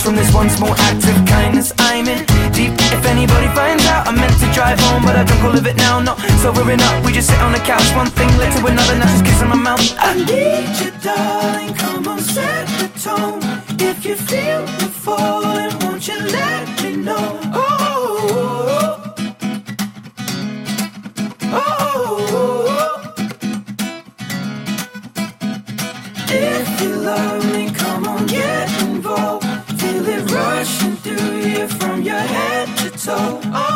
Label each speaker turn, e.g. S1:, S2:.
S1: Just from this one small act of kindness I'm in. Deep If anybody finds out I meant to drive home But I drunk all of it now, not sobering up We just sit on the couch, one thing led to another Now she's kissing my mouth. I need you darling, come on set the tone. If you feel the falling, so. Oh.